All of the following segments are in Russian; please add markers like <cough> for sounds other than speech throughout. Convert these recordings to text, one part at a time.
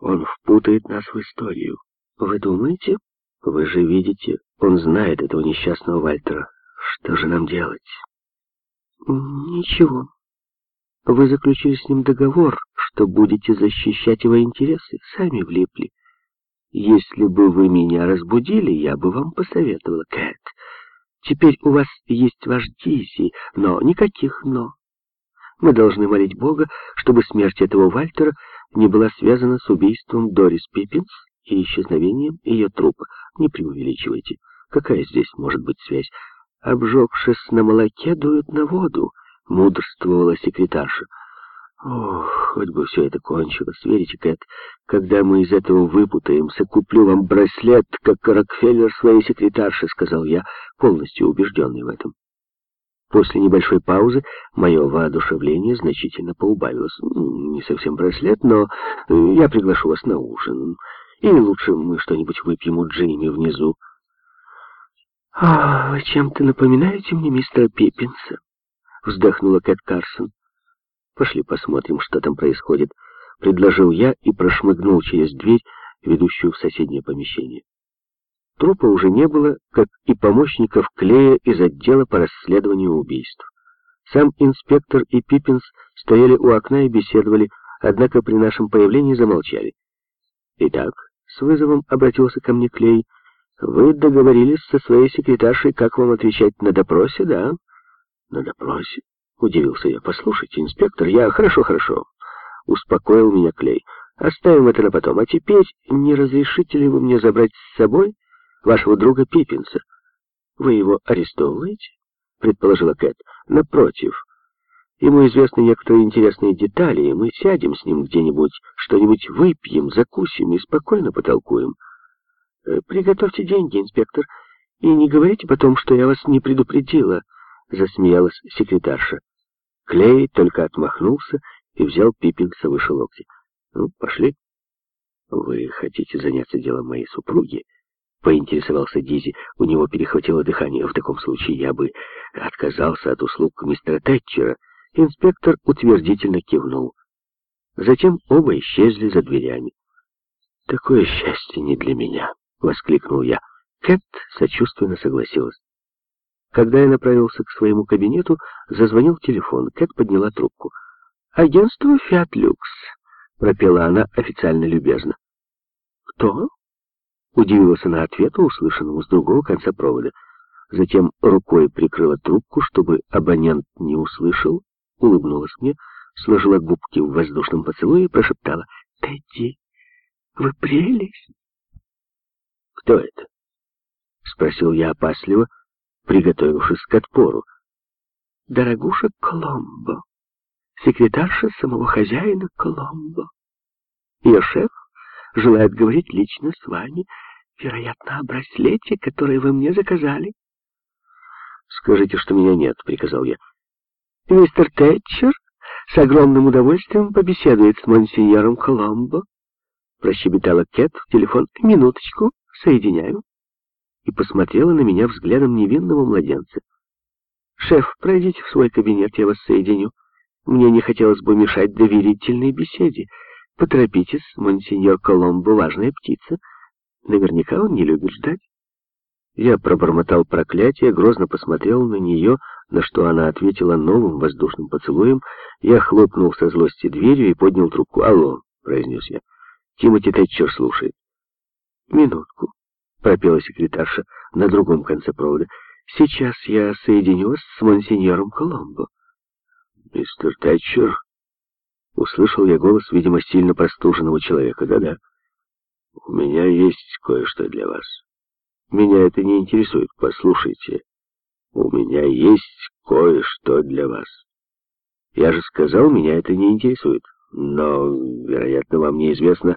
Он впутает нас в историю. Вы думаете? Вы же видите, он знает этого несчастного Вальтера. Что же нам делать? Ничего. Вы заключили с ним договор, что будете защищать его интересы. Сами влипли. Если бы вы меня разбудили, я бы вам посоветовала, Кэт. Теперь у вас есть ваш Дизи, но никаких «но». Мы должны молить Бога, чтобы смерть этого Вальтера не была связана с убийством Дорис Пиппинс и исчезновением ее трупа. Не преувеличивайте. Какая здесь может быть связь? Обжегшись на молоке, дуют на воду, мудрствовала секретарша. Ох, хоть бы все это кончилось. Верите, Кэт, когда мы из этого выпутаемся, куплю вам браслет, как Рокфеллер своей секретарше, сказал я, полностью убежденный в этом. После небольшой паузы мое воодушевление значительно поубавилось. Не совсем браслет, но я приглашу вас на ужин. Или лучше мы что-нибудь выпьем у Джимми внизу. «А, вы чем-то напоминаете мне мистера Пиппинса?» Вздохнула Кэт Карсон. «Пошли посмотрим, что там происходит», — предложил я и прошмыгнул через дверь, ведущую в соседнее помещение. Трупа уже не было, как и помощников Клея из отдела по расследованию убийств. Сам инспектор и Пиппинс стояли у окна и беседовали, однако при нашем появлении замолчали. «Итак», — с вызовом обратился ко мне Клей, — «вы договорились со своей секретаршей, как вам отвечать на допросе, да?» «На допросе?» — удивился я. «Послушайте, инспектор, я... Хорошо, хорошо», — успокоил меня Клей. «Оставим это на потом. А теперь не разрешите ли вы мне забрать с собой...» вашего друга Пиппинса. Вы его арестовываете? Предположила Кэт. Напротив. Ему известны некоторые интересные детали, и мы сядем с ним где-нибудь, что-нибудь выпьем, закусим и спокойно потолкуем. Э, приготовьте деньги, инспектор, и не говорите потом, что я вас не предупредила, засмеялась секретарша. Клей только отмахнулся и взял Пиппинса выше локти. Ну, пошли. Вы хотите заняться делом моей супруги? Поинтересовался Дизи. У него перехватило дыхание. В таком случае я бы отказался от услуг мистера Тэтчера. Инспектор утвердительно кивнул. Затем оба исчезли за дверями. «Такое счастье не для меня!» — воскликнул я. Кэт сочувственно согласилась. Когда я направился к своему кабинету, зазвонил телефон. Кэт подняла трубку. «Агентство «Фиат Люкс», — пропела она официально любезно. «Кто?» Удивилась она ответу, услышанному с другого конца провода. Затем рукой прикрыла трубку, чтобы абонент не услышал, улыбнулась мне, сложила губки в воздушном поцелуе и прошептала «Тедди, вы прелесть!» «Кто это?» — спросил я опасливо, приготовившись к отпору. «Дорогуша Коломбо, секретарша самого хозяина Коломбо. Ее шеф желает говорить лично с вами, вероятно, о браслете, который вы мне заказали. «Скажите, что меня нет», — приказал я. «Мистер Тэтчер с огромным удовольствием побеседует с монсеньором Коломбо», — прощебетала Кэт в телефон. «Минуточку, соединяю». И посмотрела на меня взглядом невинного младенца. «Шеф, пройдите в свой кабинет, я вас соединю. Мне не хотелось бы мешать доверительной беседе». Поторопитесь, монсеньор Коломбо, важная птица. Наверняка он не любит ждать. Я пробормотал проклятие, грозно посмотрел на нее, на что она ответила новым воздушным поцелуем. Я хлопнул со злости дверью и поднял трубку. «Алло», — произнес я. «Тимоти Тэтчер слушает». «Минутку», — пропела секретарша на другом конце провода. «Сейчас я соединюсь с монсеньором Коломбо». «Мистер Тэтчер», Услышал я голос, видимо, сильно простуженного человека. Да-да. У меня есть кое-что для вас. Меня это не интересует. Послушайте. У меня есть кое-что для вас. Я же сказал, меня это не интересует. Но, вероятно, вам неизвестно,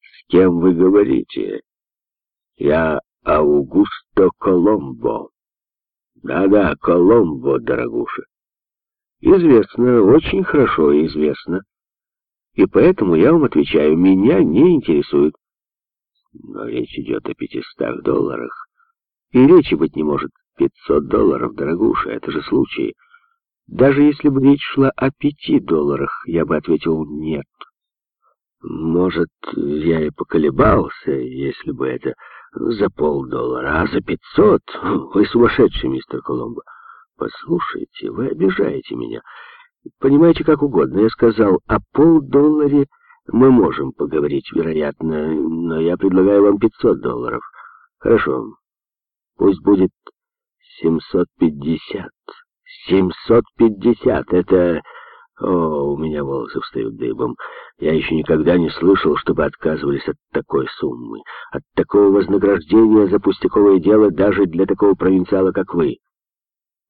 с кем вы говорите. Я Аугусто Коломбо. Да-да, Коломбо, дорогуша. Известно, очень хорошо известно. И поэтому я вам отвечаю, меня не интересует. Но речь идет о пятистах долларах. И речи быть не может. Пятьсот долларов, дорогуша, это же случай. Даже если бы речь шла о пяти долларах, я бы ответил «нет». Может, я и поколебался, если бы это за полдоллара, а за пятьсот? <laughs> Вы сумасшедший, мистер Коломбо. Послушайте, вы обижаете меня. Понимаете, как угодно. Я сказал, о полдолларе мы можем поговорить, вероятно, но я предлагаю вам пятьсот долларов. Хорошо, пусть будет семьсот пятьдесят. Семьсот пятьдесят — это... О, у меня волосы встают дыбом. Я еще никогда не слышал, чтобы отказывались от такой суммы, от такого вознаграждения за пустяковое дело даже для такого провинциала, как вы.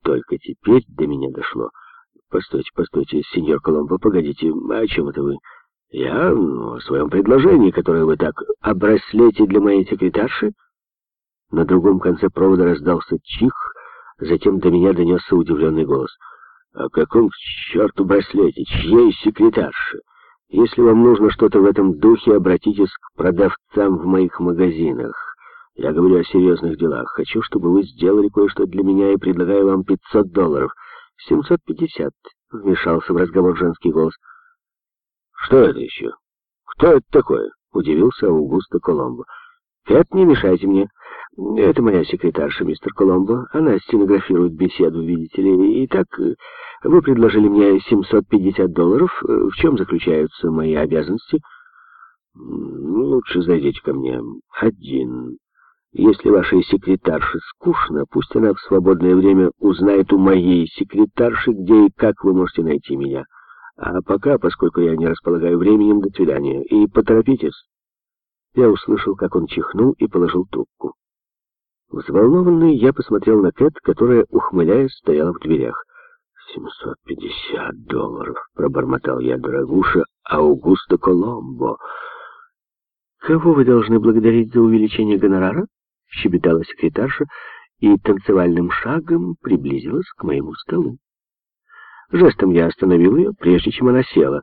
Только теперь до меня дошло. Постойте, постойте, сеньор Коломбо, погодите, о чем это вы? Я ну, о своем предложении, которое вы так... О браслете для моей секретарши? На другом конце провода раздался чих, затем до меня донесся удивленный голос — «О каком к черту браслете? Чьей секретарши? Если вам нужно что-то в этом духе, обратитесь к продавцам в моих магазинах. Я говорю о серьезных делах. Хочу, чтобы вы сделали кое-что для меня и предлагаю вам 500 долларов. 750, вмешался в разговор женский голос. Что это еще? Кто это такое? Удивился Аугусто Коломбо. Кэт, не мешайте мне. Это моя секретарша, мистер Коломбо. Она стенографирует беседу, видите ли. Итак, вы предложили мне 750 долларов. В чем заключаются мои обязанности? Лучше зайдите ко мне один. Если вашей секретарше скучно, пусть она в свободное время узнает у моей секретарши, где и как вы можете найти меня. А пока, поскольку я не располагаю временем, до свидания. И поторопитесь. Я услышал, как он чихнул и положил трубку. Взволнованный, я посмотрел на Кэт, которая, ухмыляясь, стояла в дверях. «Семьсот пятьдесят долларов», — пробормотал я, дорогуша, Аугусто Коломбо. «Кого вы должны благодарить за увеличение гонорара?» — щебетала секретарша и танцевальным шагом приблизилась к моему столу. Жестом я остановил ее, прежде чем она села.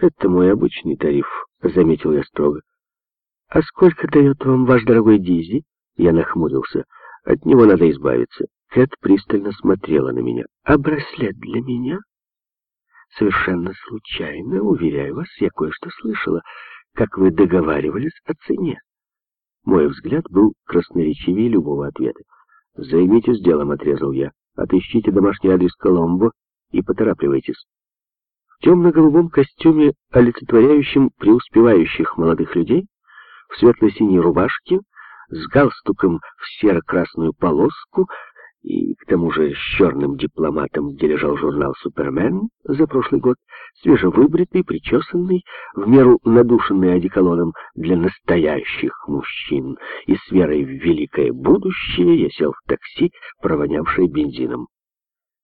«Это мой обычный тариф», — заметил я строго. «А сколько дает вам ваш дорогой Дизи?» Я нахмурился. От него надо избавиться. Кэт пристально смотрела на меня. «А браслет для меня?» «Совершенно случайно, уверяю вас, я кое-что слышала, как вы договаривались о цене». Мой взгляд был красноречивее любого ответа. «Займитесь делом», — отрезал я. «Отыщите домашний адрес Коломбо и поторапливайтесь». В темно-голубом костюме, олицетворяющем преуспевающих молодых людей, в светло-синей рубашке, с галстуком в серо-красную полоску и к тому же с черным дипломатом, где лежал журнал «Супермен» за прошлый год, свежевыбритый, причесанный, в меру надушенный одеколоном для настоящих мужчин, и с верой в великое будущее я сел в такси, провонявшее бензином.